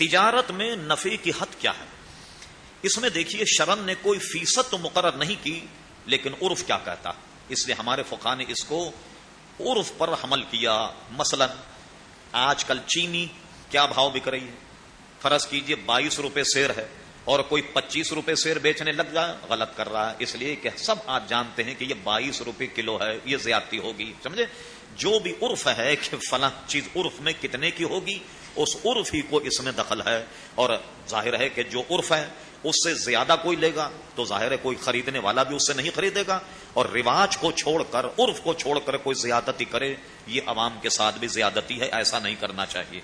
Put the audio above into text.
تجارت میں نفے کی حد کیا ہے؟ اس میں دیکھیے شرن نے کوئی فیصد تو مقرر نہیں کی، لیکن عرف کیا کہتا؟ اس لیے ہمارے فقہ نے اس کو عرف پر حمل کیا۔ مثلا، آج کل چینی کیا بھاؤ بک رہی ہے؟ فرض کیجیے، بائیس روپے سیر ہے۔ اور کوئی پچیس روپے سیر بیچنے لگ جائے غلط کر رہا ہے۔ اس لیے کہ سب آج جانتے ہیں کہ یہ بائیس روپے کلو ہے، یہ زیادتی ہوگی، سمجھے؟ جو بھی عرف ہے کہ فلاں چیز عرف میں کتنے کی ہوگی، اس عرف ہی کو اس میں دخل ہے۔ اور ظاہر ہے کہ جو عرف ہے، اس سے زیادہ کوئی لے گا، تو ظاہر ہے کوئی خریدنے والا بھی اس سے نہیں خریدے گا۔ اور رواج کو چھوڑ کر، عرف کو چھوڑ کر کوئی زیادتی کرے، یہ عوام کے ساتھ بھی زیادتی ہے، ایسا نہیں کرنا چاہیے۔